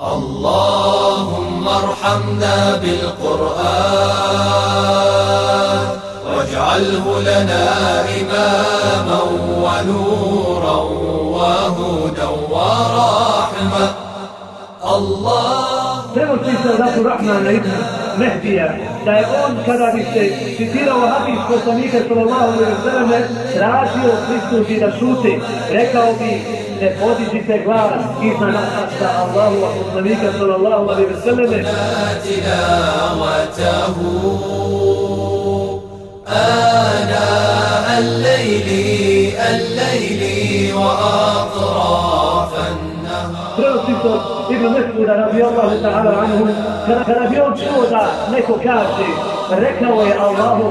اللهم ارحمنا بالقرآن واجعله لنا إماما ونورا وهدى ورحمة الله لما تنسى ذات الرحمة لابن مهدية kada bi se citirao hadis poslanika sallallahu alejhi ve selleme tražio Kristu i da šute rekao bi ne podižite glas iznad nasa Allahu wa poslanika sallallahu alaihi wa sallam آناء الليل الليل وأطراف se Ibn Mesmuda radi Allahu ta'ala anhu kada, bi on čuo da neko kaže rekao je Allahu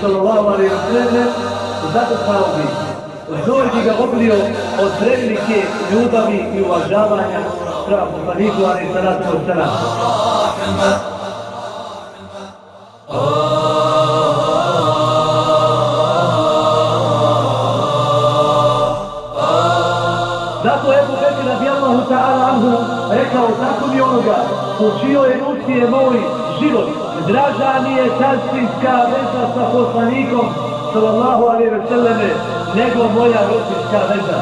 sallallahu alaihi wa sallam zato kao bi Zor bi ga oblio od prevelike ljubavi i uvažavanja prema poslaniku alaihi salatu od sallam. Zato je Ebu Bekir radijallahu ta'ala anhu rekao tako mi onoga u čijoj ruci je moj život. Draža mi je sastinska veza sa poslanikom sallallahu alaihi ve selleme nego moja rodinska veza.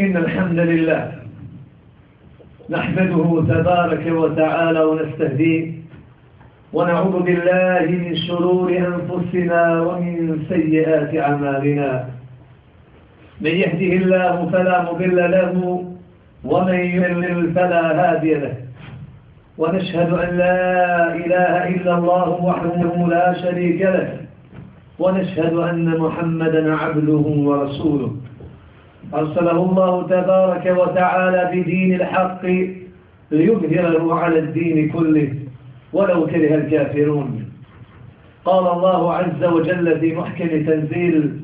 إن الحمد لله نحمده تبارك وتعالى ونستهديه ونعوذ بالله من شرور أنفسنا ومن سيئات أعمالنا من يهده الله فلا مضل له ومن يضلل فلا هادي له. ونشهد أن لا إله إلا الله وحده لا شريك له. ونشهد أن محمدا عبده ورسوله. أرسله الله تبارك وتعالى بدين الحق ليظهره على الدين كله ولو كره الكافرون. قال الله عز وجل في محكم تنزيل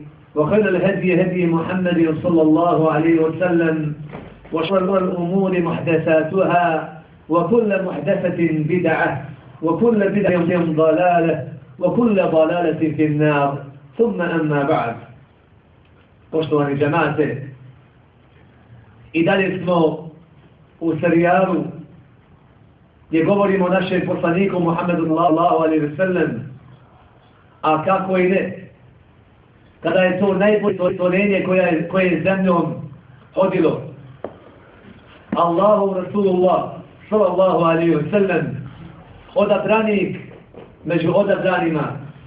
وخير الهدي هدي محمد صلى الله عليه وسلم وشر الأمور محدثاتها وكل محدثة بدعة وكل بدعة ضلالة وكل ضلالة في النار ثم أما بعد poštovani džemate, i dalje smo u serijalu gdje govorimo o našem poslaniku Muhammedu sallallahu alaihi ve sellem, a kako i ne, kada je to najbolje stvorenje koje je, koje je zemljom hodilo. Allahu Rasulullah sallallahu alaihi wa sallam odabranik među odabranima,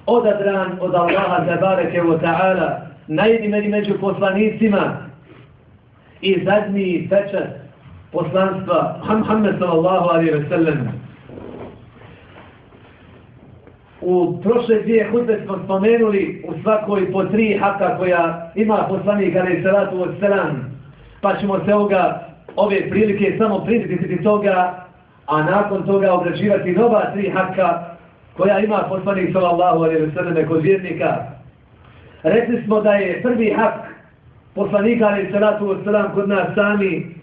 odabran od Allaha tabareke wa ta'ala, najdimeni među poslanicima i zadnji pečat poslanstva Muhammed sallallahu alaihi wa sallam U prošle dvije hutbe smo spomenuli u svakoj po tri haka koja ima poslanik alaihi salatu od sallam. Pa ćemo se ovoga, ove prilike samo prisjetiti toga, a nakon toga obrađivati nova tri haka koja ima poslanik sallallahu alaihi ve sellem kod vjernika. Rekli smo da je prvi hak poslanika alaihi salatu wasalam kod nas sami,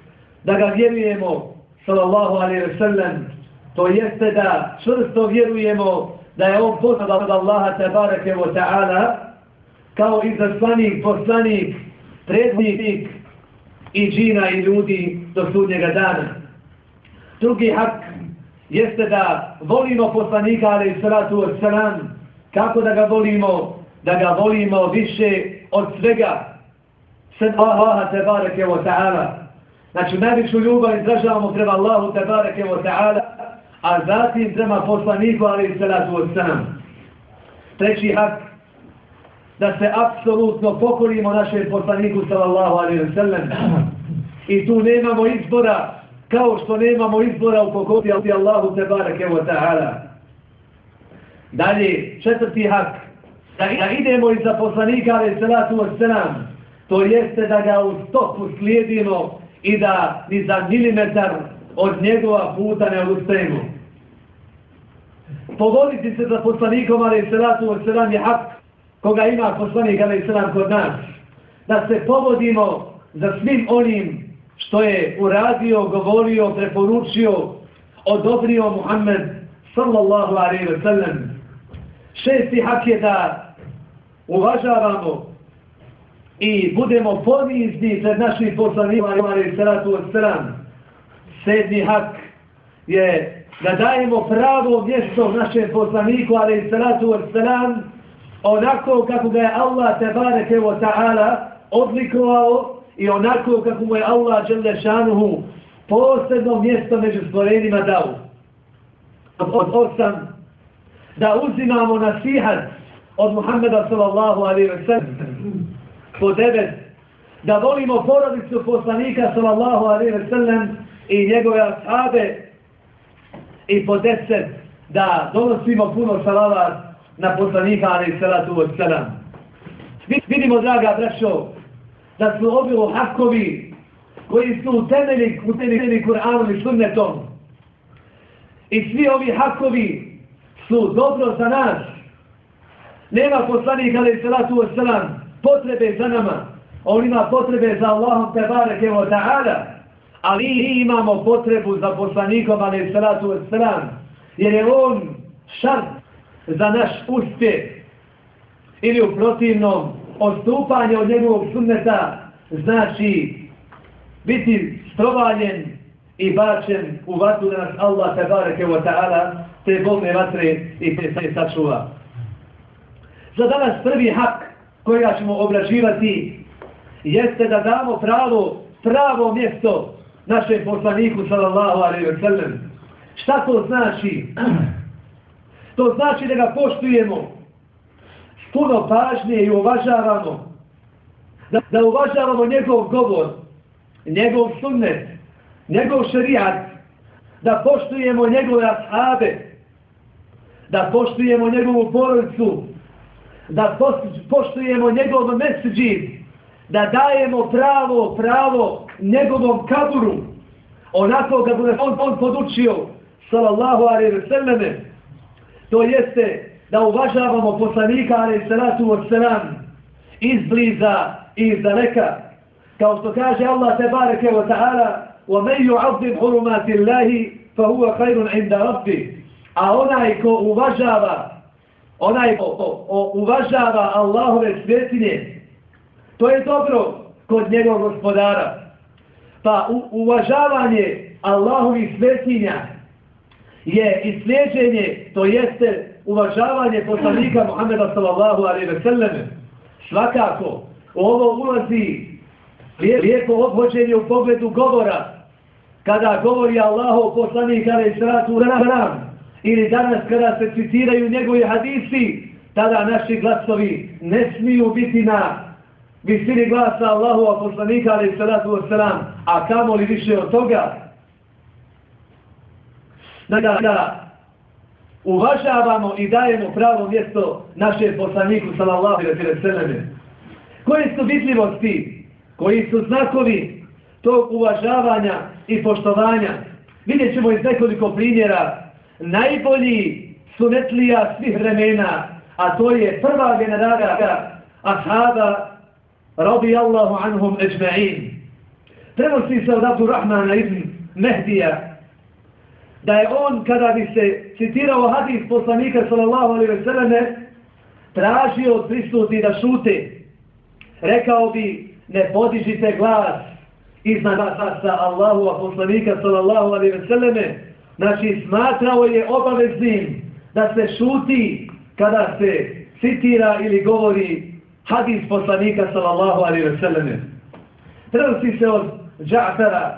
da ga vjerujemo, sallallahu alaihi wasallam, to jeste da čvrsto vjerujemo da je on poslan od Allaha tebareke wa ta'ala, kao i zaslanik, poslanik, prednik i džina i ljudi do sudnjega dana. Drugi hak jeste da volimo poslanika alaihi salatu wasalam, kako da ga volimo, da ga volimo više od svega Sen Allaha tebareke wa ta'ala. Znači, najveću ljubav izražavamo prema Allahu tebareke wa ta'ala, a zatim prema poslaniku, ali i salatu od sam. Treći hak, da se apsolutno pokorimo našem poslaniku, sallallahu alaihi wa sallam. I tu nemamo izbora, kao što nemamo izbora u pokoti Allahu te bareke wa ta'ala. Dalje, četvrti hak, da, da idemo iza poslanika, ali salatu wa to jeste da ga u stopu slijedimo i da ni za milimetar od njegova puta ne odustajemo. Povoditi se za poslanikom, ali salatu od sallam je hak koga ima poslanik, ali selam kod nas. Da se povodimo za svim onim što je uradio, govorio, preporučio, odobrio Muhammed sallallahu alaihi wa sallam. Šesti hak je da uvažavamo i budemo ponizni pred našim poslanima i salatu od stran. Sedmi hak je da dajemo pravo mjesto našem poslaniku ali i salatu od salam, onako kako ga je Allah tebareke wa ta'ala odlikovao i onako kako mu je Allah žele šanuhu posebno mjesto među stvorenima dao. Od osam da uzimamo nasihat od Muhammeda sallallahu alaihi wa sallam po devet da volimo porodicu poslanika sallallahu alaihi wa sallam i njegove ashabe i po deset da donosimo puno salavat na poslanika alaihi salatu od sallam vidimo draga braćo da su obilo hakovi koji su utemeli utemeli Kur'anom i sunnetom i svi ovi hakovi su dobro za nas. Nema poslanika alaihi salatu od sallam potrebe za nama, on ima potrebe za Allahom te bareke o ta'ala, ali imamo potrebu za poslanikom, ali je salatu od stran, jer je on šart za naš uspjeh, ili u protivnom, odstupanje od njegovog sunneta, znači biti strovaljen i bačen u vatru da nas Allah te bareke wa ta'ala, te bolne vatre i te se sačuva. Za danas prvi hak koja ćemo obraživati jeste da damo pravo, pravo mjesto našem poslaniku sallallahu alaihi wa sallam. Šta to znači? To znači da ga poštujemo puno pažnje i uvažavamo. Da, da uvažavamo njegov govor, njegov sunnet, njegov šarijat, da poštujemo njegove ashabe, da poštujemo njegovu porodicu, da poštujemo njegov mesđid, da dajemo pravo, pravo njegovom kaburu, onako ga bude on, on podučio, sallallahu alaihi wa sallame, to jeste da uvažavamo poslanika alaihi salatu wa sallam, izbliza i izdaleka, kao što kaže Allah te bareke wa ta'ala, وَمَنْ يُعَظِّمْ حُرُمَاتِ اللَّهِ فَهُوَ خَيْرٌ عِنْدَ رَبِّ A onaj ko uvažava onaj ko, ko, ko uvažava Allahove svetinje, to je dobro kod njegovog gospodara. Pa u, uvažavanje Allahovih svetinja je islijeđenje, to jeste uvažavanje poslanika Muhammeda sallallahu alaihi ve sellem. Svakako, ovo ulazi lijepo obhođenje u pogledu govora, kada govori Allahov poslanik alaihi sallatu ram, ili danas kada se citiraju njegove hadisi, tada naši glasovi ne smiju biti na visini glasa Allahu poslanika alaihi sallatu wasalam, a kamo li više od toga? Da, da uvažavamo i dajemo pravo mjesto naše poslaniku sallallahu alejhi wa selleme. Koje su vidljivosti, koji su znakovi tog uvažavanja i poštovanja? Vidjet ćemo iz nekoliko primjera najbolji sunetlija svih vremena, a to je prva generacija ashaba radijallahu anhum ejma'in. Prenosi se od Abdurrahmana ibn Mehdija da je on, kada bi se citirao hadis poslanika sallallahu alaihi ve selleme, tražio od prisutni da šute. Rekao bi, ne podižite glas iznad vas sa Allahu a poslanika sallallahu alaihi ve selleme, Znači, smatrao je obaveznim da se šuti kada se citira ili govori hadis poslanika sallallahu alaihi ve selleme. Prenosi se od جعفر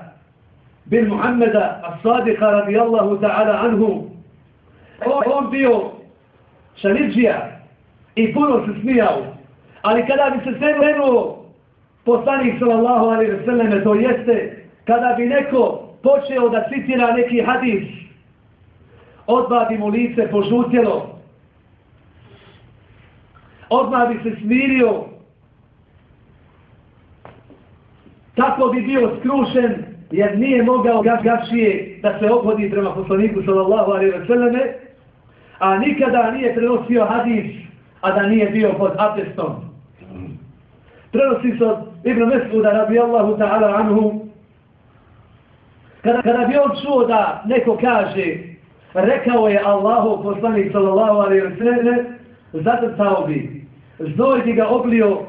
بن محمد الصادق رضي الله ta'ala anhu. On bio šariđija i puno se smijao. Ali kada bi se svenuo poslanik sallallahu alaihi ve selleme, to jeste kada bi neko počeo da citira neki hadis, odmah bi mu lice požutjelo, odmah bi se smirio, tako bi bio skrušen, jer nije mogao gašije da se obhodi prema poslaniku sallallahu alaihi wa sallame, a nikada nije prenosio hadis, a da nije bio pod atestom. Prenosi se od Ibn Mesuda radijallahu ta'ala anhu, kada, kada bi on čuo da neko kaže, rekao je Allahu poslanik sallallahu alaihi wa sallame, zatrcao bi znoj bi ga oblio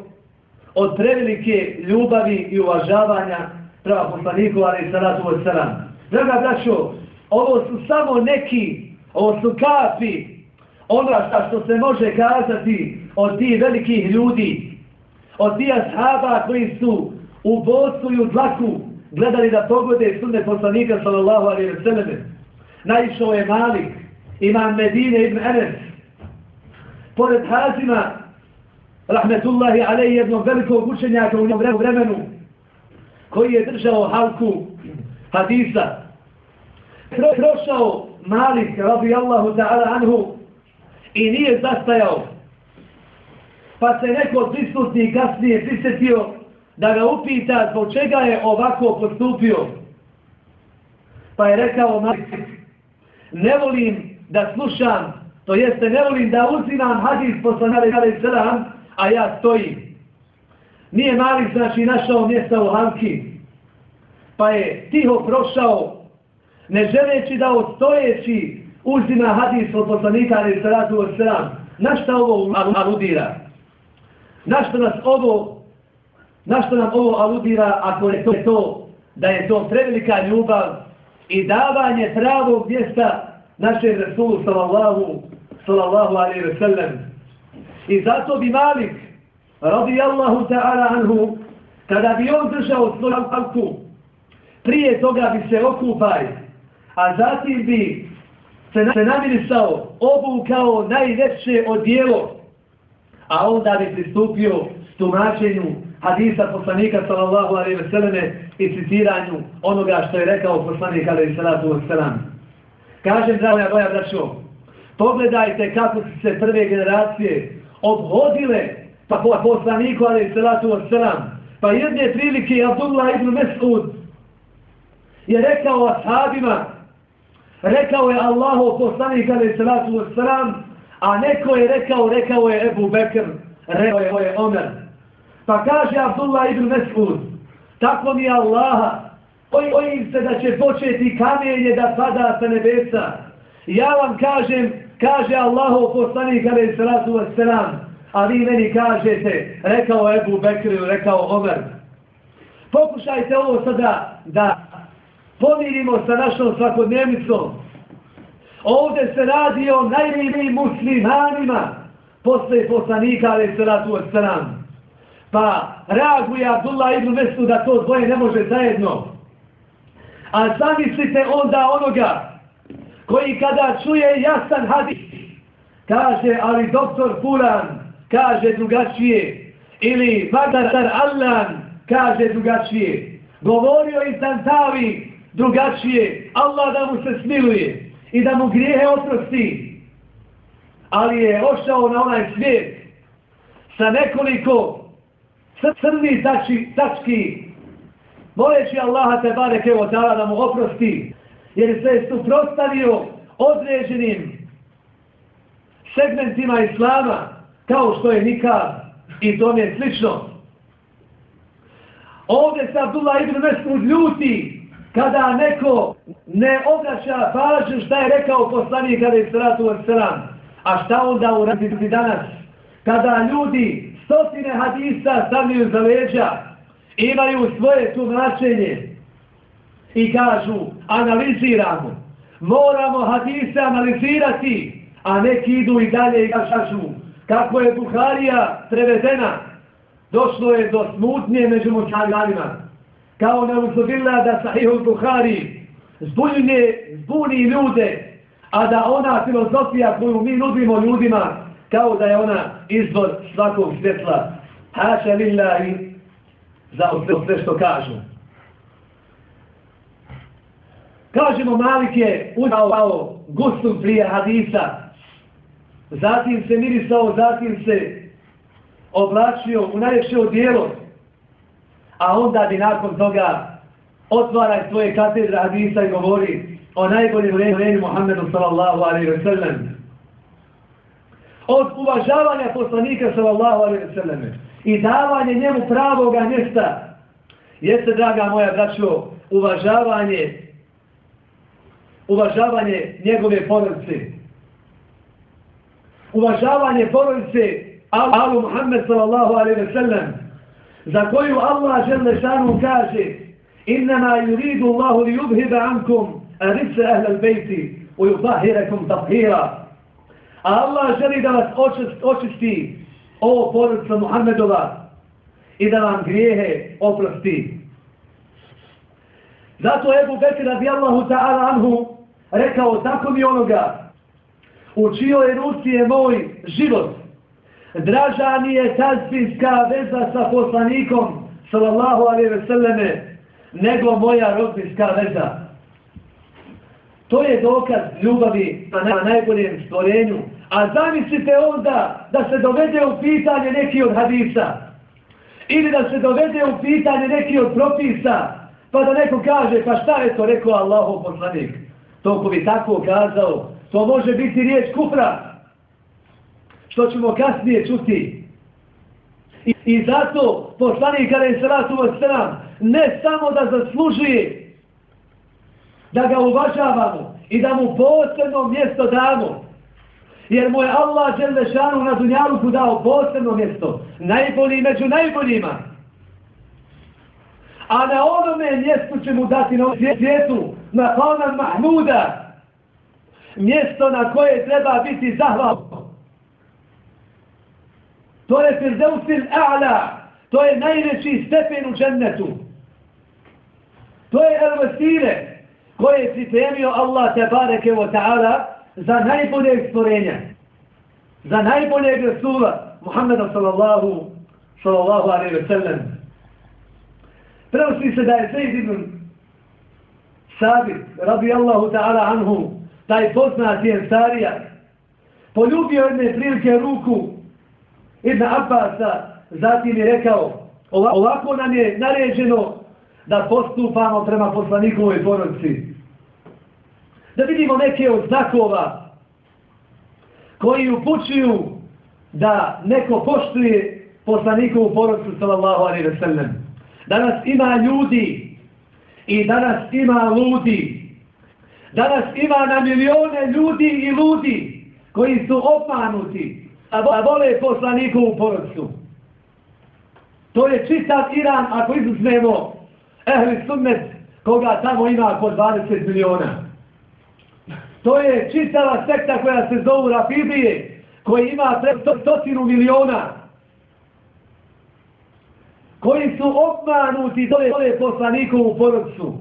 od prevelike ljubavi i uvažavanja prema poslaniku, ali i salatu od salam. Draga braćo, ovo su samo neki, ovo su kapi, ono što se može kazati od tih velikih ljudi, od tih ashaba koji su u bosu i u dlaku gledali da pogode sunne poslanika sallallahu alaihi wa sallam. Naišao je Malik, imam Medine ibn Enes, pored Hazima, rahmetullahi alej jednog velikog učenjaka u njom vremenu koji je držao halku hadisa prošao Malik radijallahu ta'ala anhu i nije zastajao. Pa se neko prisutni kasnije prisjetio da ga upita zbog čega je ovako postupio. Pa je rekao Malik ne volim da slušam to jeste ne volim da uzimam hadis poslanare alaih sallam a ja stojim. Nije Malik, znači našao mjesta u Hanki, pa je tiho prošao, ne želeći da odstojeći uzima hadis od poslanika ali se razu od sram. Na šta ovo aludira? Na što nas ovo, na što nam ovo aludira ako je to, to da je to prevelika ljubav i davanje pravog mjesta našem Resulu sallallahu, sallallahu alaihi ve sellem. I zato bi Malik, radijallahu ta'ala anhu, kada bi on držao svoju palku, prije toga bi se okupaj, a zatim bi se, se namirisao, obukao najljepše odijelo, a onda bi pristupio tumačenju hadisa poslanika sallallahu alaihi ve selleme i citiranju onoga što je rekao poslanik alaihi sallatu wa sallam. Kažem, draga moja braćo, pogledajte kako su se prve generacije obhodile pa po poslaniku ali salatu wassalam. Pa jedne prilike Abdullah ibn Mesud je rekao ashabima rekao je Allahu poslanik ali salatu wassalam a neko je rekao rekao je Ebu Bekr rekao je Omer. Pa kaže Abdullah ibn Mesud tako mi Allaha bojim se da će početi kamenje da pada sa nebesa. Ja vam kažem kaže Allahu poslanik alaih salatu wassalam, a vi meni kažete, rekao Ebu Bekri, rekao Omer. Pokušajte ovo sada da pomirimo sa našom svakodnevnicom. Ovdje se radi o najmilijim muslimanima posle poslanika alaih salatu wassalam. Pa reaguje Abdullah ibn Mesu da to dvoje ne može zajedno. A zamislite onda onoga koji kada čuje jasan hadis, kaže, ali doktor Fulan kaže drugačije, ili Magdar Allan kaže drugačije, govorio iz Dantavi drugačije, Allah da mu se smiluje i da mu grijehe oprosti, ali je ošao na onaj svijet sa nekoliko crni tači, tački, moleći Allaha te bareke o da mu oprosti, jer se je suprostavio određenim segmentima islama, kao što je nikad i to slično. Ovdje se Abdullah ibn Mesud ljuti kada neko ne obraća pažnju šta je rekao poslanik kada je sratu od sram. A šta onda uraditi danas? Kada ljudi stotine hadisa stavljaju za leđa, imaju svoje tumačenje, i kažu analiziramo. Moramo hadise analizirati, a neki idu i dalje i kažu kako je Buharija prevedena, došlo je do smutnje među muslimanima. Kao ne uzubila da sahihul Buhari zbunje, zbuni ljude, a da ona filozofija koju mi nudimo ljudima, kao da je ona izvor svakog svjetla. Haša lillahi za sve što kažu. Kažemo, Malik je uzao gustum prije hadisa, zatim se mirisao, zatim se oblačio u najljepše odijelo, a onda bi nakon toga otvaraj svoje katedra hadisa i govori o najboljim vremenu Muhammedu sallallahu alaihi wa sallam. Od uvažavanja poslanika sallallahu alaihi wa sallam i davanje njemu pravoga mjesta. Jeste, draga moja braćo, uvažavanje uvažavanje njegove porodice. Uvažavanje porodice Alu Muhammed sallallahu alaihi ve sellem za koju Allah žele šanu kaže innama yuridu Allahu li yubhida ankum arisa ahla al-bayti wa yutahhirakum tathira Allah želi da vas očisti o porodica Muhammedova i da vam grijehe oprosti. Zato Ebu Bekir radijallahu ta'ala anhu rekao tako mi onoga u čijoj ruci je moj život. Draža mi je tazbinska veza sa poslanikom sallallahu alaihi ve selleme nego moja rodbinska veza. To je dokaz ljubavi na najboljem stvorenju. A zamislite onda da se dovede u pitanje neki od hadisa. Ili da se dovede u pitanje neki od propisa. Pa da neko kaže, pa šta je to rekao Allahov poslanik? To ko bi tako kazao, to može biti riječ kufra. Što ćemo kasnije čuti. I, i zato poslanik kada je sratu od stran, ne samo da zaslužuje da ga uvažavamo i da mu posebno mjesto damo. Jer mu je Allah Đelešanu na Dunjaluku dao posebno mjesto. Najbolji među najboljima. A na onome mjestu će mu dati na svijetu makama Mahmuda, mjesto na koje treba biti zahval. To je Firdevsil A'la, to je najveći stepen u džennetu. To je El Vesire, koje je pripremio Allah Tebareke wa ta'ala za najbolje stvorenja, za najbolje Resula, Muhammeda sallallahu, sallallahu alaihi ve sellem. Prenosi se da je Sejid ibn Sabit, radi Allahu ta'ala anhu, taj poznati je poljubio jedne prilike ruku Ibn Abbasa, zatim je rekao, ovako nam je naređeno da postupamo prema poslanikovoj porodci. Da vidimo neke od znakova koji upućuju da neko poštuje poslanikovu porodcu sallallahu alaihi ve sellem. Danas ima ljudi I danas ima ludi. Danas ima na milione ljudi i ludi koji su opanuti, a vole poslaniku u porodcu. To je čitav Iran ako izuzmemo ehli sunnet koga tamo ima po 20 miliona. To je čitava sekta koja se zovu Rafidije, koji ima preko stotinu miliona koji su obmanuti dole, dole poslanikovu porodcu.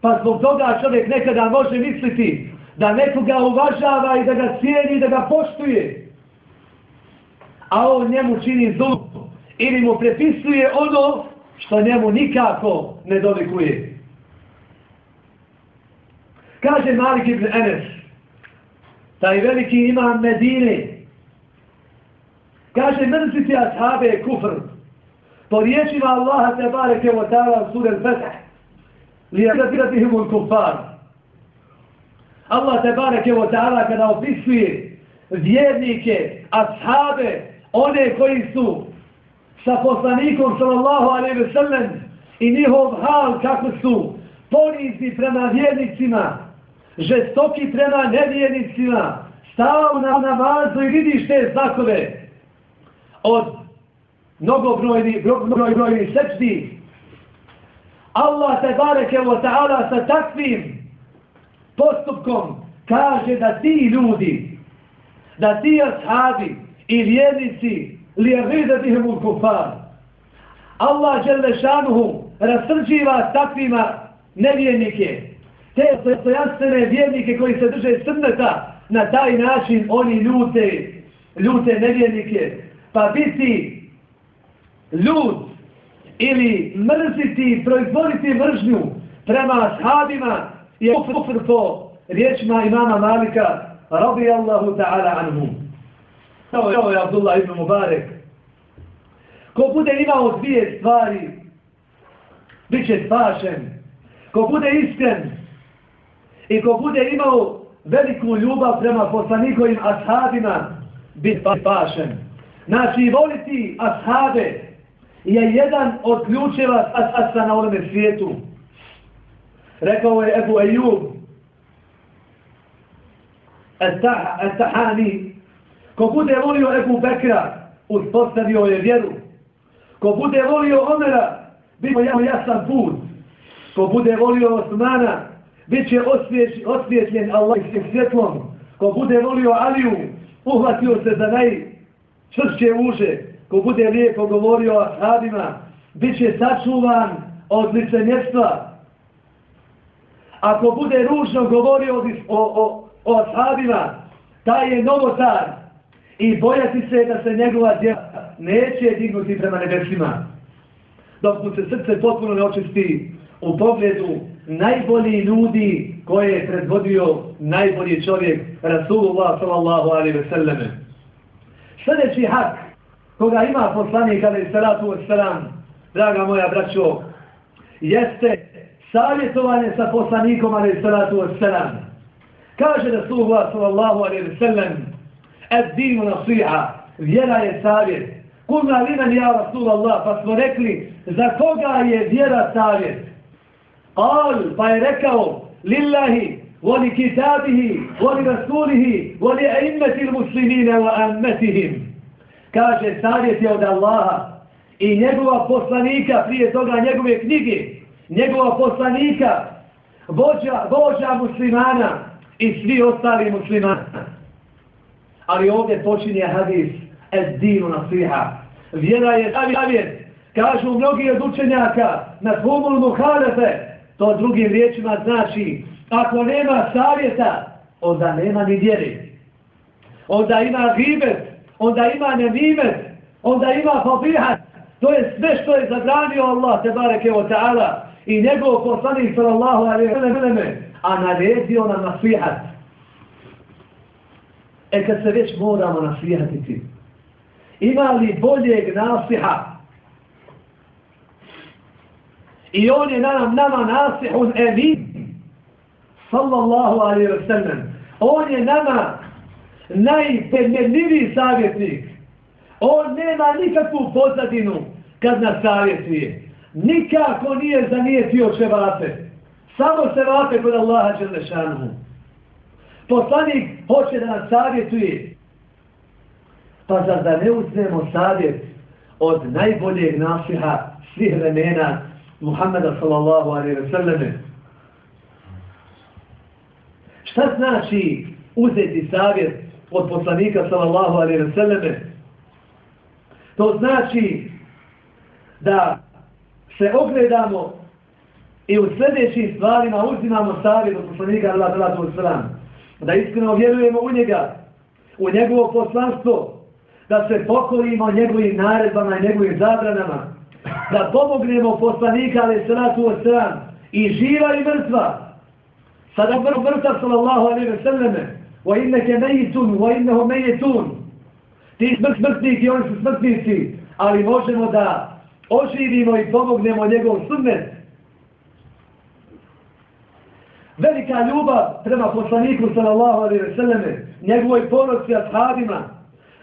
Pa zbog toga čovjek nekada može misliti da nekoga uvažava i da ga cijeni i da ga poštuje. A on njemu čini zub ili mu prepisuje ono što njemu nikako ne dolikuje. Kaže Malik ibn Enes, taj veliki imam Medine, Kaže, mrziti ashabe je kufr. Po riječima Allaha te bareke wa ta'ala sura al-Fatah. Li yakratihim al-kuffar. Allah te bareke wa ta'ala kada opisuje vjernike, ashabe, one koji su sa poslanikom sallallahu alaihi ve sellem i njihov hal kako su ponizni prema vjernicima, žestoki prema nevjernicima, stao na namazu i vidiš te znakove, od mnogobrojni, broj, brojni. Allah te bareke wa ta'ala sa takvim postupkom kaže da ti ljudi, da ti ashabi i vjernici li je vide bihim u kufar. Allah žele šanuhu rasrđiva takvima nevjernike. Te stojanstvene vjernike koji se drže srneta na taj način oni ljute, ljute nevjernike. Pa biti ljud ili mrziti, proizvoditi mržnju prema ashabima je kufr po riječima imama Malika radi Allahu ta'ala anhu. Kao je Abdullah ibn Mubarek. Ko bude imao dvije stvari, bit će spašen. Ko bude iskren i ko bude imao veliku ljubav prema poslanikovim ashabima, bit spašen. Znači, voliti ashabe je jedan od ključeva asasa na ovome svijetu. Rekao je Ebu Ejub, Estahani, ko bude volio Ebu Bekra, uspostavio je vjeru. Ko bude volio Omera, bimo će jasan put. Ko bude volio Osmana, bit će osvjetljen Allah svjetlom. Ko bude volio Aliju, uhvatio se za najčvršće uže. Ko bude lijepo govorio o ashabima, bit će sačuvan od licemjerstva. Ako bude ružno govorio o, o, o ashabima, taj je novotar i bojati se da se njegova djela neće dignuti prema nebesima. Dok mu se srce potpuno ne očisti u pogledu najbolji ljudi koje je predvodio najbolji čovjek Rasulullah sallallahu alaihi ve selleme. Sljedeći hak koga ima poslanik alaihi salatu wasalam, draga moja braćo, jeste savjetovanje sa poslanikom alaihi salatu wasalam. Kaže da su Rasulullah sallallahu alaihi ve sellem, et dinu nasiha, vjera je savjet. Kuna limen ja Rasulallah, pa smo rekli, za koga je vjera savjet? Al, pa je rekao, lillahi, voli kitabihi, voli rasulihi, voli aimmeti muslimine wa ammetihim. Kaže, savjet je od Allaha i njegova poslanika, prije toga njegove knjige, njegova poslanika, vođa, vođa muslimana i svi ostali muslimana. Ali ovdje počinje hadis es dinu nasiha. Vjera je savjet. Kažu mnogi od učenjaka na tvumul muhalefe. To drugim riječima znači ako nema savjeta, onda nema ni vjeri. Onda ima gibet, onda ima nemimet, onda ima fabihat. To je sve što je zabranio Allah, te bareke o ta'ala, i njegov poslanik sallallahu alaihi wa sallam, a naredio nam nasihat. E kad se već moramo nasihatiti, ima li boljeg nasiha? I on je nam, nama nasihun emin, sallallahu alaihi wa sallam. On je nama najtemeljniviji savjetnik. On nema nikakvu pozadinu kad nas savjetuje. Nikako nije zanijetio ševape. Samo se vape kod Allaha Đelešanu. Poslanik hoće da nas savjetuje. Pa zar da ne uzmemo savjet od najboljeg nasiha svih vremena Muhammeda sallallahu alaihi wa sallam. Šta znači uzeti savjet od poslanika sallallahu alaihi wa sallame? To znači da se ogledamo i u sljedećim stvarima uzimamo savjet od poslanika sallallahu alaihi wa sallam. Da iskreno vjerujemo u njega, u njegovo poslanstvo, da se pokorimo njegovim naredbama i njegovim zabranama, da pomognemo poslanika ali salatu od stran i živa i mrtva. Sada vrlo mrtav sallallahu alaihi ve selleme wa inneke mejitun wa inneho mejitun. Ti smrt smrtnik i oni su smrtnici ali možemo da oživimo i pomognemo njegov sunnet. Velika ljubav prema poslaniku sallallahu alaihi ve selleme njegovoj porodci ashabima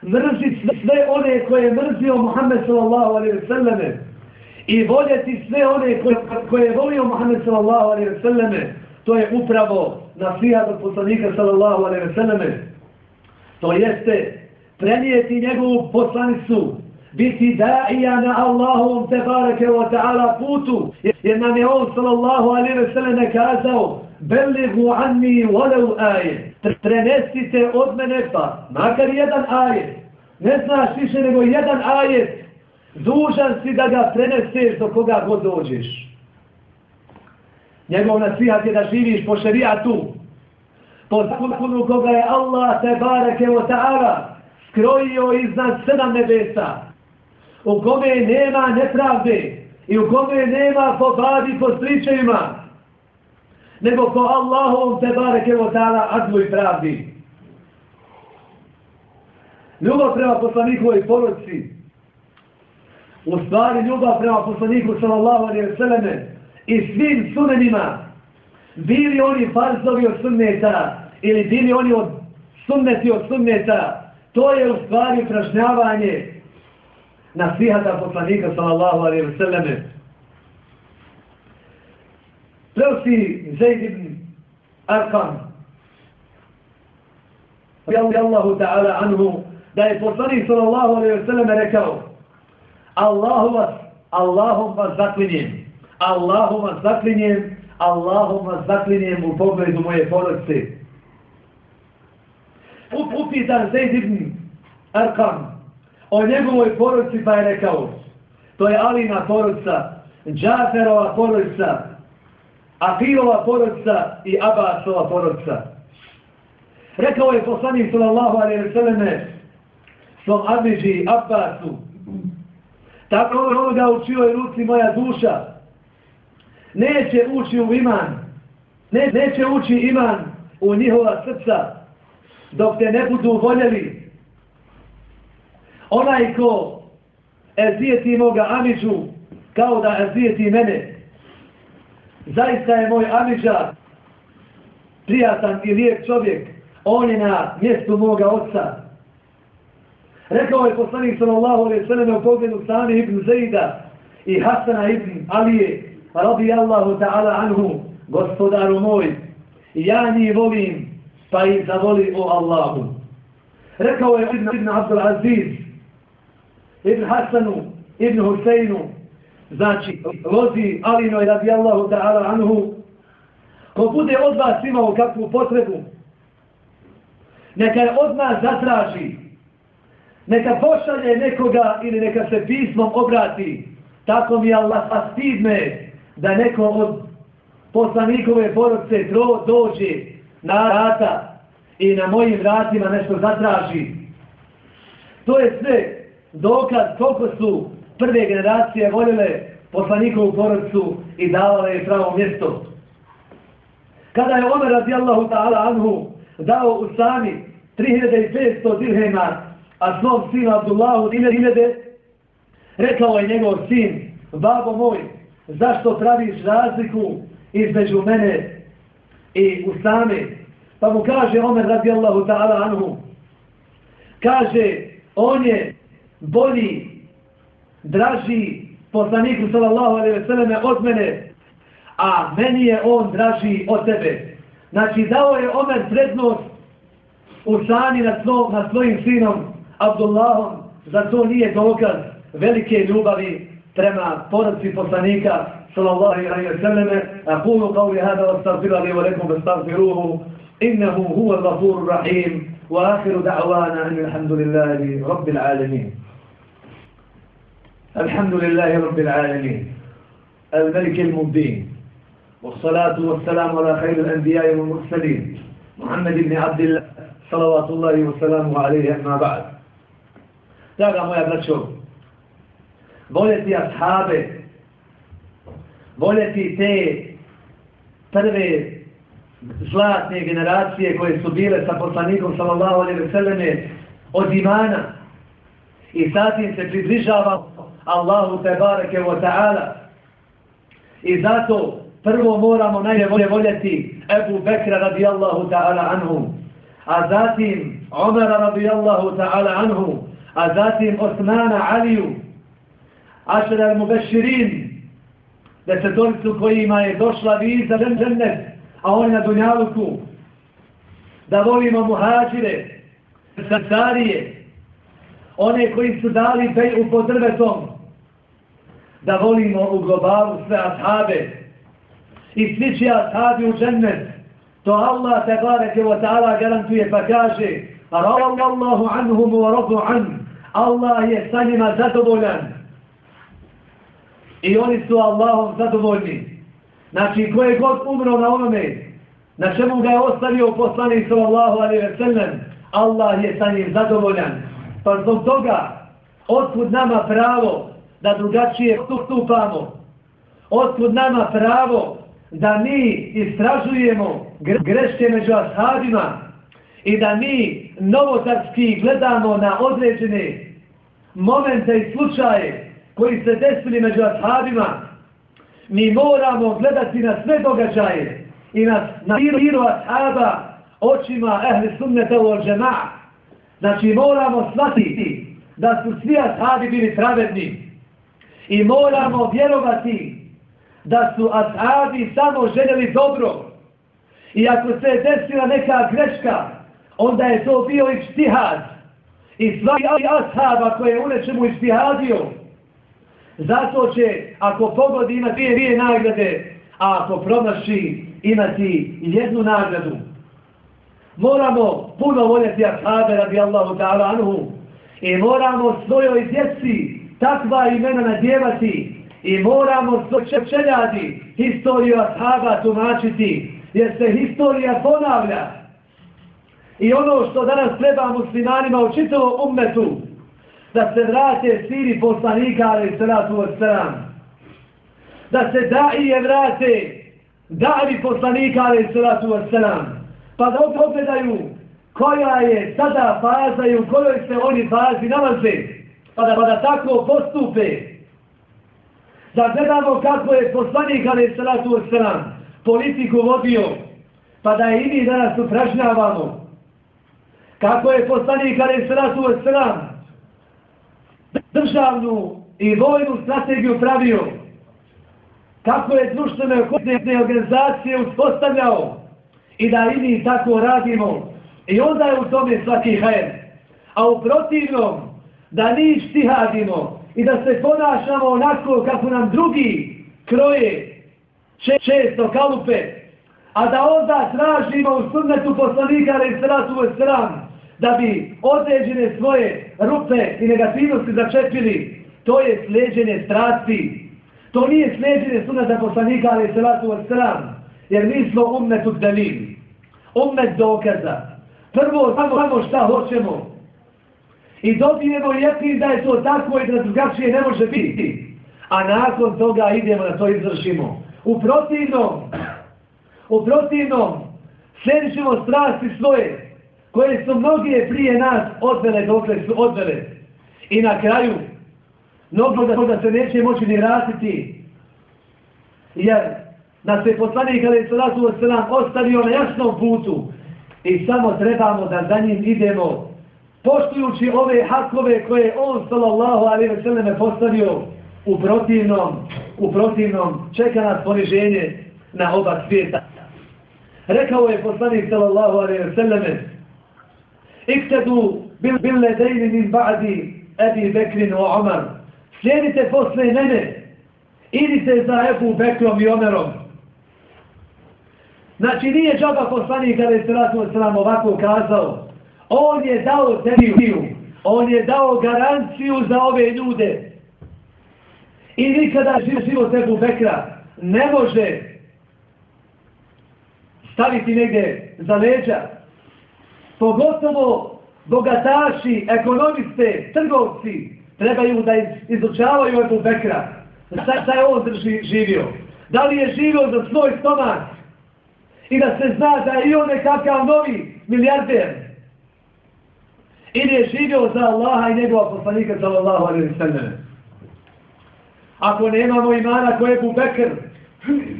mrzi sve one koje je mrzio Muhammed sallallahu alaihi ve selleme i voljeti sve one koje, koje je volio Muhammed sallallahu alaihi ve selleme to je upravo nasihat od poslanika sallallahu alaihi ve selleme to jeste prenijeti njegovu poslanicu biti da'ija na Allahovom tebareke wa ta'ala putu jer nam je on sallallahu alaihi ve selleme kazao beligu anni volev aje prenesite od mene pa makar jedan ajet. Ne znaš više nego jedan ajet, dužan si da ga preneseš do koga god dođeš. Njegov nasihat je da živiš po šerijatu, po zakonu koga je Allah te bareke o ta'ala skrojio iznad sedam nebesa, u kome nema nepravde i u kome nema pobadi po sličajima. nego po Allahovom te bareke o ta'ala adlu i pravdi. Ljubav prema poslanikovoj i porodci, u stvari ljubav prema poslaniku sallallahu alaihi wa sallame i svim sunenima, bili oni farzovi od sunneta ili bili oni od sunneti od sunneta, to je u stvari prašnjavanje nasihata poslanika sallallahu alaihi wa sallame. Preusi Zaid ibn Arqam, radi Allahu ta'ala anhu, da je poslanik sallallahu alaihi wa sallam rekao Allahu vas, Allahom vas zaklinjem, Allahom vas zaklinjem, Allahom vas zaklinjem u pogledu moje porodce. Upitan Zaid ibn Arkam o njegovoj porodci pa je rekao to je Alina porodca, Džaferova porodca, Akilova porodca i Abasova porodca. Rekao je poslanik sallallahu alaihi wa sallam svom Abidži Abbasu. Tako on ga učio je ruci moja duša. Neće ući u iman. Ne, neće ući iman u njihova srca dok te ne budu voljeli. Onaj ko ezijeti moga Amidžu kao da ezijeti mene. Zaista je moj Amidža prijatan i lijep čovjek. On je na mjestu moga oca. Rekao je poslanik sallallahu alaihi sallam u pogledu Sami ibn Zejda i Hasana ibn Alije, radi Allahu ta'ala anhu, gospodaru moj, ja njih volim, pa i zavoli o Allahu. Rekao je ibn, ibn Abdul Aziz, ibn Hasanu, ibn Huseinu, znači, lozi Alinoj radi Allahu ta'ala anhu, ko bude od vas imao kakvu potrebu, neka je od nas zatraži, neka pošalje nekoga ili neka se pismom obrati. Tako mi Allah a stidme da neko od poslanikove porodce tro, dođe na rata i na mojim vratima nešto zatraži. To je sve dokaz koliko su prve generacije voljele poslanikovu porodcu i davale je pravo mjesto. Kada je Omer radijallahu ta'ala anhu dao u sami 3500 dirhema a svom sinu Abdullahu ime imede, rekao je njegov sin, babo moj, zašto praviš razliku između mene i Usame? Pa mu kaže Omer radijallahu ta'ala anhu, kaže, on je bolji, draži poslaniku sallallahu alaihi ve selleme od mene, a meni je on draži od tebe. Znači, dao je Omer prednost Usani nad, svo, nad svojim sinom Abdullahom, za to nije dokaz velike ljubavi prema porodci poslanika sallallahu alaihi wa sallam aqulu qawli hada wa astaghfiru li wa lakum fastaghfiruhu innahu huwa al-ghafur rahim wa akhiru da'wana alhamdulillahi rabbil alamin الحمد لله رب العالمين الملك المبين والصلاة والسلام على خير الأنبياء والمرسلين محمد بن عبد الله صلوات الله وسلامه عليه أما بعد Draga moja braćo, voljeti ashabe, voljeti te prve zlatne generacije koje su bile sa poslanikom sallallahu alaihi ve selleme od imana. I zatim se približava Allahu te bareke wa ta'ala. I zato prvo moramo najbolje voljeti Ebu Bekra radijallahu ta'ala anhu a zatim Omara radijallahu ta'ala anhu a zatim Osmana Aliju, Ašer al-Mubashirin, desetoricu kojima je došla viza džennet, a oni na Dunjaluku, da volimo muhađire, srcarije, one koji su dali beju pod drvetom, da volimo u globalu sve ashabe i svi će ashabi u džennet, to Allah te bareke wa ta'ala garantuje pa kaže, Allahu anhum wa radu an, Allah je sa njima zadovoljan. I oni su Allahom zadovoljni. Znači, ko je god umro na onome, na čemu ga je ostavio poslanik sallallahu alaihi ve sellem, Allah je sa njim zadovoljan. Pa zbog toga, otkud nama pravo da drugačije stupamo? Otkud nama pravo da mi istražujemo greške među ashabima i da mi novotarski gledamo na određene momente i slučaje koji se desili među ashabima, mi moramo gledati na sve događaje i na, na miru ashaba očima ehli sunneta u ođema. Znači moramo shvatiti da su svi ashabi bili pravedni i moramo vjerovati da su ashabi samo željeli dobro. I ako se je desila neka greška, onda je to bio ištihad. I svaki ashaba koje je u nečemu ištihadio, zato će, ako pogodi, ima dvije, dvije nagrade, a ako promaši, imati jednu nagradu. Moramo puno voljeti ashabe, radi Allahu ta'ala anhu, i moramo svojoj djeci takva imena nadjevati, i moramo čeljadi historiju ashaba tumačiti, jer se historija ponavlja. I ono što danas treba muslimanima u čitavom ummetu, da se vrate siri poslanika, ali salatu wassalam. Da se daije vrate davi poslanika, ali salatu wassalam. Pa da ogledaju koja je sada faza i u kojoj se oni fazi nalaze. Pa da, pa da tako postupe da gledamo kako je poslanik ali salatu wasalam politiku vodio, pa da je i mi danas upražnjavamo. Kako je poslanik ali salatu wasalam državnu i vojnu strategiju pravio, kako je društvene okupne organizacije uspostavljao i da i mi tako radimo. I onda je u tome svaki hajer. A u protivnom, da niš tihadimo i da se ponašamo onako kako nam drugi kroje često kalupe, a da onda tražimo u sunnetu poslanika ali sratu u sram, da bi određene svoje rupe i negativnosti začepili, to je sljeđenje strasti. To nije sljeđenje sunata poslanika ali salatu u sram, jer mi smo ummetu delili, ummet dokaza. Prvo, samo, samo šta hoćemo, i dobijemo jetin da je to tako i da drugačije ne može biti. A nakon toga idemo da to izvršimo. U protivnom, u protivnom, sljedećemo strasti svoje, koje su mnogije prije nas odvele dokle su odvele. I na kraju, mnogo da da se neće moći ni rastiti, Jer nas je poslanik kada je salatu nam ostavio na jasnom putu i samo trebamo da za njim idemo poštujući ove hakove koje on sallallahu alaihi ve selleme postavio u protivnom, u protivnom čeka nas poniženje na oba svijeta. Rekao je poslanik sallallahu alaihi ve selleme Iktedu bil, bil ledejni min ba'di Ebi Bekrin o Omar Slijedite posle mene Idite za Ebu Bekrom i Omerom Znači nije džaba poslanik kada je sallallahu ovako kazao On je dao tebi On je dao garanciju za ove ljude. I nikada život Ebu Bekra ne može staviti negdje za leđa. Pogotovo bogataši, ekonomiste, trgovci trebaju da izučavaju Ebu Bekra. Šta je on drži, živio? Da li je živio za svoj stomak? I da se zna da je i on nekakav novi milijarder? ili je živio za Allaha i njegova poslanika sallallahu alaihi sallam. Ako nemamo imana ko je Bubekr,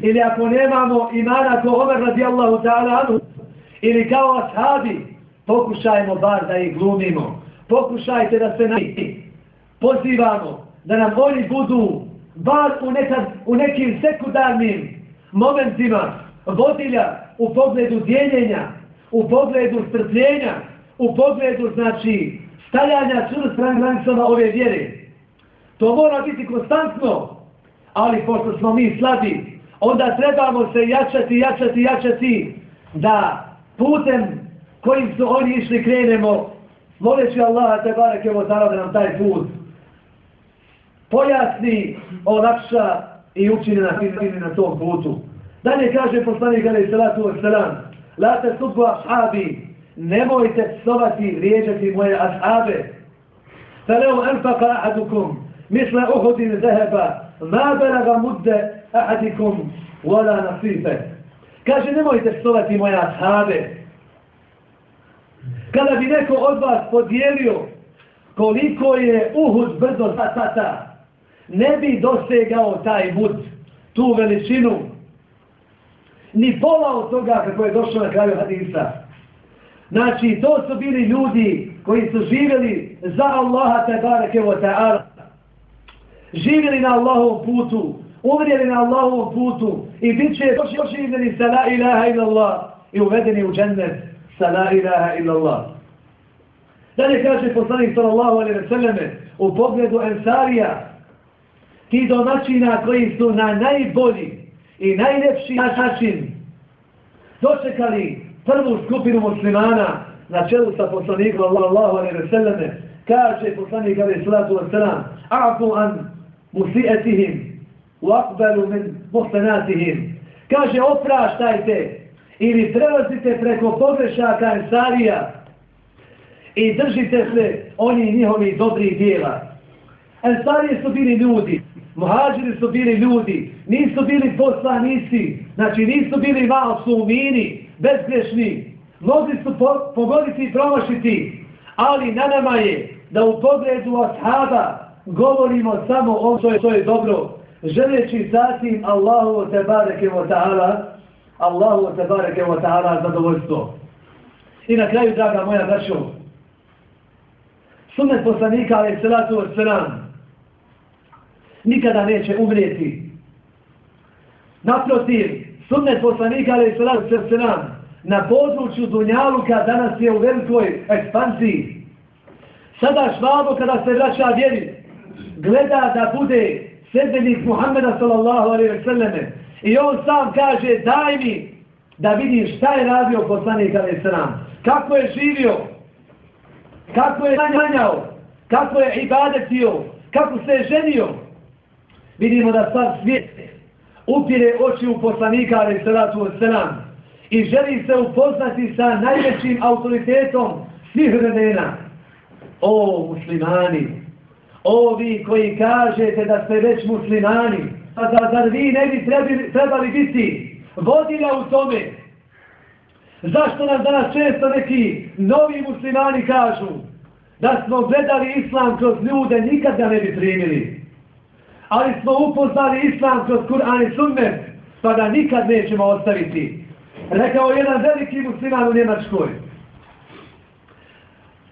ili ako nemamo imana ko Omer radijallahu ta'ala anu, ili kao ashabi, pokušajmo bar da ih glumimo. Pokušajte da se nami pozivamo, da nam oni budu bar u, nekad, u nekim sekundarnim momentima vodilja u pogledu dijeljenja, u pogledu strpljenja, u pogledu, znači, stajanja čvrst granicama ove vjere. To mora biti konstantno, ali pošto smo mi slabi, onda trebamo se jačati, jačati, jačati, da putem kojim su oni išli krenemo, moleći Allaha te bareke o da nam taj put pojasni, olakša i učini na, na tom putu. Dalje kaže poslanik alaih salatu wa salam, la te subu ashabi, nemojte psovati, vrijeđati moje ashabe. Feleu enfaka ahadukum, misle uhudin zeheba, ma belaga mudde ahadikum, wala nasife. Kaže, nemojte psovati moje ashabe. Kada bi neko od vas podijelio koliko je uhud brzo ta ta ne bi dosegao taj mut, tu veličinu, ni pola od toga kako je došlo na kraju hadisa. Znači, to su bili ljudi koji su živjeli za Allaha te bareke wa ta'ala. Živjeli na Allahovom putu, umrijeli na Allahovom putu i bit će još još živjeli sa la ilaha ila Allah i uvedeni u džennet sa la ilaha illallah. Dalje kaže poslanik sallallahu alaihi wa sallame u pogledu Ensarija ti domaćina koji su na najbolji i najljepši način dočekali prvu skupinu muslimana na čelu sa poslanikom sallallahu alaihi wa sallame kaže poslanik alaihi sallatu wa sallam a'fu an musijetihim u akbalu min muhtenatihim kaže opraštajte ili prelazite preko pogrešaka ensarija i držite se oni njihovi dobri dijela. Ensarije su bili ljudi, Muhađiri su bili ljudi, nisu bili poslanici, znači nisu bili malo sumini, bezgrešni, mogli su po, pogoditi i promašiti, ali na nama je da u pogledu ashaba govorimo samo o što je, to je dobro, želeći zatim Allahu te bareke wa ta'ala, Allahu te bareke wa ta'ala zadovoljstvo. I na kraju, draga moja braćo, sunet poslanika, ali salatu wa salam, nikada neće umrijeti. Naprotiv, sunnet poslanika ali salatu se nam na području Dunjaluka danas je u velikoj ekspansiji. Sada švabo kada se vraća vjeri, gleda da bude sedbenik Muhammeda sallallahu alaihi ve selleme i on sam kaže daj mi da vidim šta je radio poslanik Ali Sram. kako je živio, kako je nanjao, kako je ibadetio, kako se je ženio, vidimo da sam svijet upire oči u poslanika ali salatu od selam i želi se upoznati sa najvećim autoritetom svih vremena. O muslimani, o vi koji kažete da ste već muslimani, pa da zar vi ne bi trebali, trebali biti vodilja u tome? Zašto nam danas često neki novi muslimani kažu da smo gledali islam kroz ljude, nikad ga ne bi primili ali smo upoznali islam kroz Kur'an i Sunnet, pa da nikad nećemo ostaviti. Rekao jedan veliki musliman u Njemačkoj.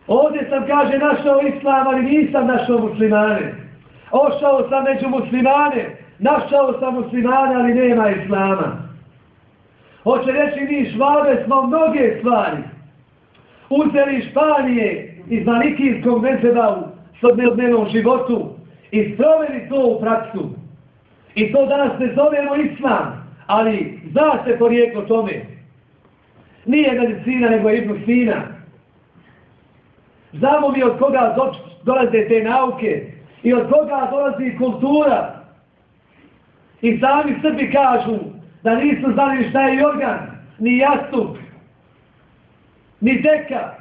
Ovdje sam, kaže, našao islam, ali nisam našao muslimane. Ošao sam među muslimane, našao sam muslimana, ali nema islama. Hoće reći, mi švabe smo mnoge stvari. Uzeli Španije iz Malikijskog mezeba u sodnevnom životu, i sproveli to u praksu. I to danas ne zovemo islam, ali zna se porijeklo tome. Nije medicina, nego je Ibn Sina. Znamo mi od koga dolaze te nauke i od koga dolazi kultura. I sami Srbi kažu da nisu znali šta je organ, ni jastup, ni deka.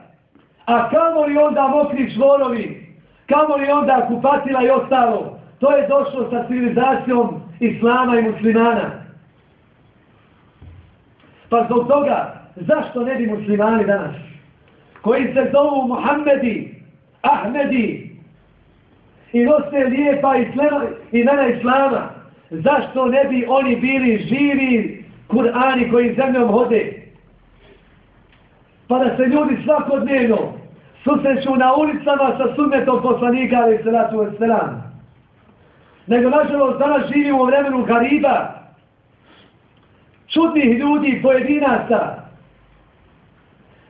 A kamo li onda mokri čvorovi Kamo li onda kupatila i ostalo? To je došlo sa civilizacijom islama i muslimana. Pa zbog toga, zašto ne bi muslimani danas? Koji se zovu Muhammedi, Ahmedi i nose lijepa imena islama. Zašto ne bi oni bili živi Kur'ani koji zemljom hode? Pa da se ljudi svakodnevno susreću na ulicama sa sunnetom poslanika, ali se ratu od selam. Nego, nažalost, danas živimo u vremenu gariba, čudnih ljudi, pojedinaca,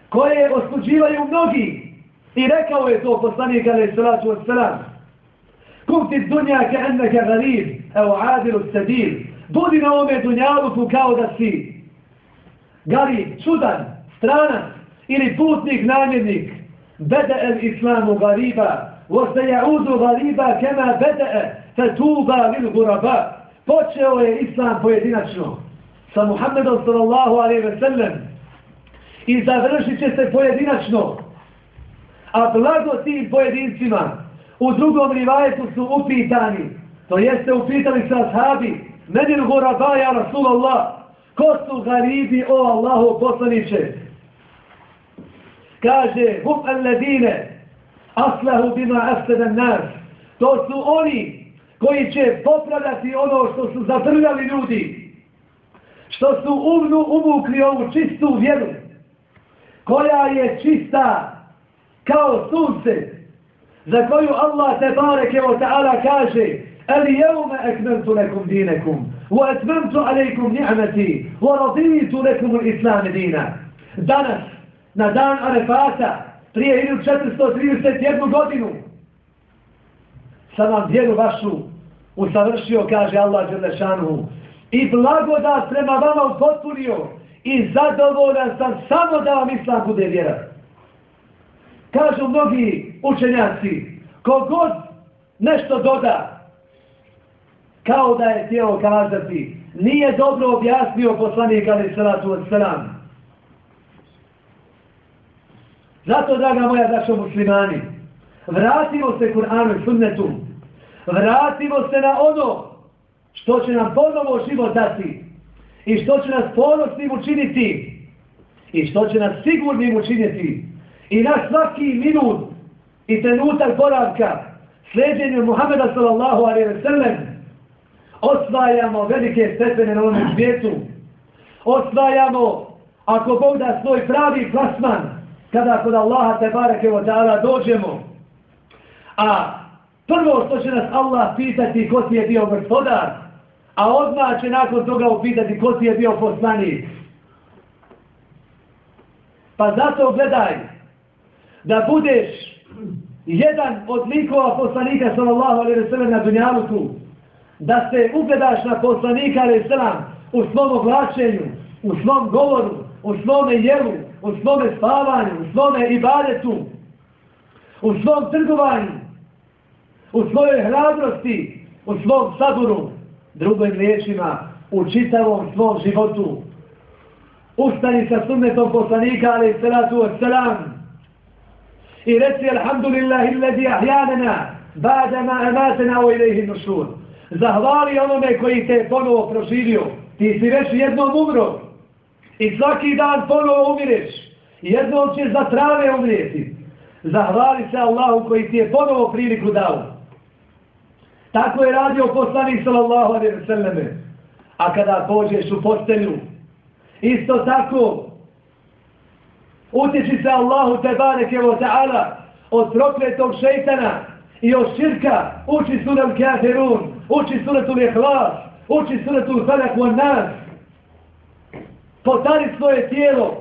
koje osuđivaju mnogi. I rekao je to poslanik, ali se ratu od selam Kum ti dunja ke enneke garib, evo adilu sedir. Budi na ome dunjaluku kao da si garib, čudan, stranac ili putnik, namjernik بدأ الإسلام غريبا وسيعود غريبا كما بدأ فتوبا للغرباء počeo je islam pojedinačno sa Muhammedom sallallahu alaihi ve sellem i završit će se pojedinačno a blago tim pojedincima u drugom rivajetu su upitani to jeste upitali sa ashabi medin gurabaja Rasulallah ko su garibi o Allahu poslaniće? Kaže hum alladine aslahu bima asleden nas to su oni koji će popravljati ono što su zatrljali ljudi što su umnu umukli ovu čistu vjeru koja je čista kao sunce za koju Allah te bareke o ta'ala kaže ali jevme ekmentu nekum dinekum wa etmentu alejkum ni'meti wa raditu nekum islam dina danas na dan Arefata prije 1431 godinu sam vam vjeru vašu usavršio, kaže Allah Đelešanu, i blagodat prema vama upotpunio i zadovoljan sam samo da vam islam bude vjera. Kažu mnogi učenjaci, kogod nešto doda, kao da je htio kazati, nije dobro objasnio poslanik ali salatu od sram. Zato, draga moja, zašto muslimani, vratimo se Kur'anu i sunnetu, vratimo se na ono što će nam ponovo život dati i što će nas ponosnim učiniti i što će nas sigurnim učiniti. I na svaki minut i trenutak boravka sljeđenju Muhammeda sallallahu alaihi ve sellem osvajamo velike stepene na ovom svijetu osvajamo ako Bog da svoj pravi plasman kada kod Allaha te barake od ta'ala dođemo. A prvo što će nas Allah pitati ko ti je bio gospodar, a odmah će nakon toga upitati ko ti je bio poslanik. Pa zato gledaj da budeš jedan od likova poslanika sallallahu alaihi wa sallam na dunjaluku, da se ugledaš na poslanika alaihi sallam u svom oblačenju, u svom govoru, u svome jelu, u svome spavanju, u svome ibadetu, u svom trgovanju, u svojoj hrabrosti, u svom saburu, drugim riječima, u čitavom svom životu. Ustani sa sunnetom poslanika, ali salatu od salam, i reci alhamdulillahi illadi ahjanena, badama amatena o ilaihi nušur. Zahvali onome koji te ponovo proživio. Ti si već jednom umro, I svaki dan ponovo umireš. Jednom će za trave umrijeti. Zahvali se Allahu koji ti je ponovo priliku dao. Tako je radio poslanik sallallahu alaihi wa sallam. A kada pođeš u postelju, isto tako, utječi se Allahu te bareke wa ta'ala od prokletog šeitana i od širka, uči sunem kafirun, uči sunetul ihlas, uči sunetul falak wa nas, potari svoje tijelo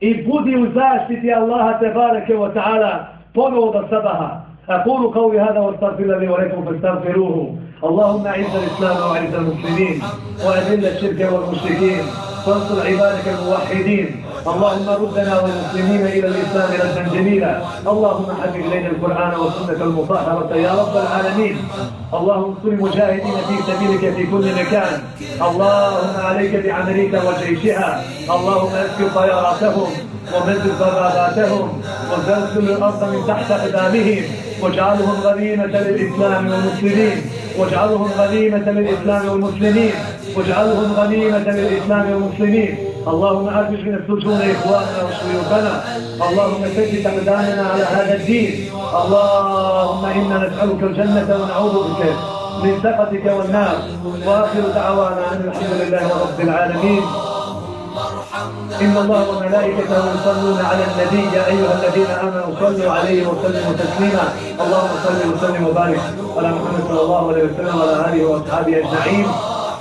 i budi u zaštiti Allaha te bareke wa ta'ala ponovo do sabaha. أقول قولي هذا واستغفر لي ولكم فاستغفروه اللهم أعز الإسلام وأعز المسلمين وأذل الشرك والمشركين وانصر عبادك الموحدين اللهم ردنا والمسلمين إلى الإسلام ردا جميلا. اللهم حبب إلينا القرآن والسنة المطهرة يا رب العالمين. اللهم انصر المجاهدين في سبيلك في كل مكان. اللهم عليك بعمليك وجيشها. اللهم اسكر طياراتهم ومزل ضرباتهم وزلزل الأرض من تحت أقدامهم واجعلهم غنيمة للإسلام والمسلمين. واجعلهم غنيمة للإسلام والمسلمين. واجعلهم غنيمة للإسلام والمسلمين. اللهم أرجش من السجون إخواننا وشيوخنا اللهم ثبت أقدامنا على هذا الدين. اللهم إنا نسألك الجنة ونعوذ بك من سخطك والنار. وآخر دعوانا أن الحمد لله رب العالمين. إن الله وملائكته يصلون على النبي يا أيها الذين آمنوا صلوا عليه وسلموا تسليما. اللهم صل وسلم وبارك على محمد صلى الله عليه وسلم وعلى آله وأصحابه أجمعين.